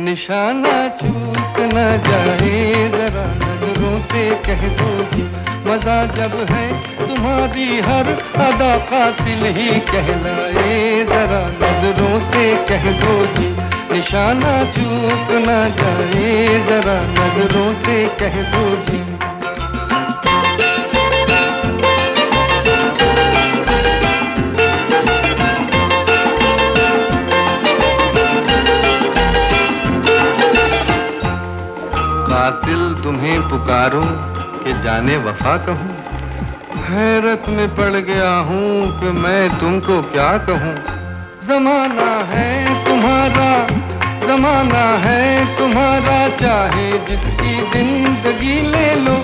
निशाना चूक न जाए, जरा नज़रों से कह दो जी मज़ा जब है, तुम्हारी हर अदा कातिल ही कहलाए। जरा नज़रों से कह दो जी निशाना चूक न जाए, जरा नज़रों से कह दो जी कातिल तुम्हें पुकारूं कि जाने वफा कहूँ। हैरत में पड़ गया हूँ कि मैं तुमको क्या कहूँ। जमाना है तुम्हारा, जमाना है तुम्हारा, चाहे जिसकी ज़िंदगी ले लो।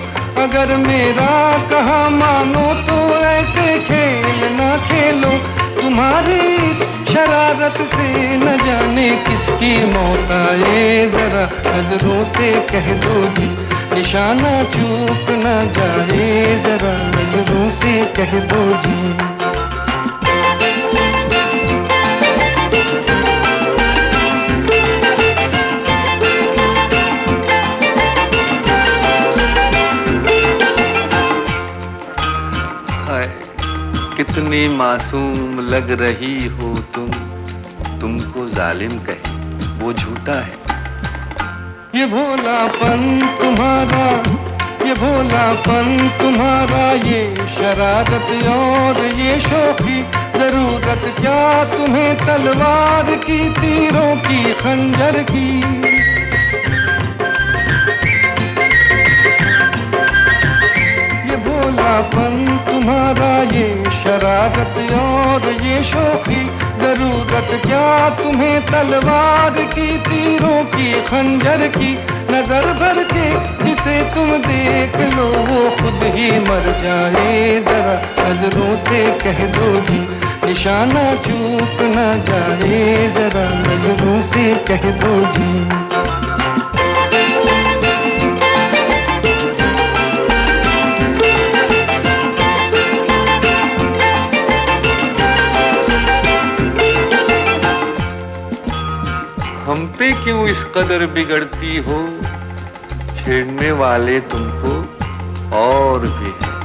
अगर मेरा कहा मानो तो ऐसे खेल शरारत से न जाने किसकी मौत आए। जरा नज़रों से कह दो जी, निशाना चूक न जाए। जरा नज़रों से कह दो जी। कितनी मासूम लग रही हो तुम? तुमको जालिम कहे, वो झूठा है। ये भोलापन तुम्हारा, ये भोलापन तुम्हारा, ये शरारत और ये शोखी, ज़रूरत क्या तुम्हें तलवार की, तीरों की, खंजर की? ये शरारत और ये शोखी, ज़रूरत क्या तुम्हें तलवार की, तीरों की, खंजर की? नज़र भर के जिसे तुम देख लो, वो खुद ही मर जाए। जरा नज़रों से कह दो जी, निशाना चूक न जाए। जरा नज़रों से कह दो जी। पे क्यों इस कदर बिगड़ती हो? छेड़ने वाले तुमको और भी है।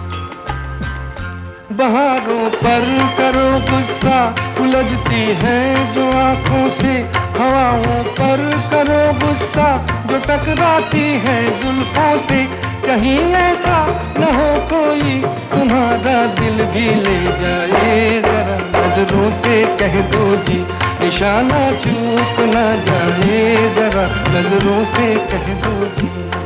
बहारों पर करो गुस्सा, उलझती है जो आँखों से। हवाओं पर करो गुस्सा, जो टकराती है जुल्फों से। कहीं ऐसा न हो कोई, तुम्हारा दिल भी ले जाए। जरा नज़रों से कह दो जी निशाना चूक ना जाए जरा नज़रों से कह दो जी।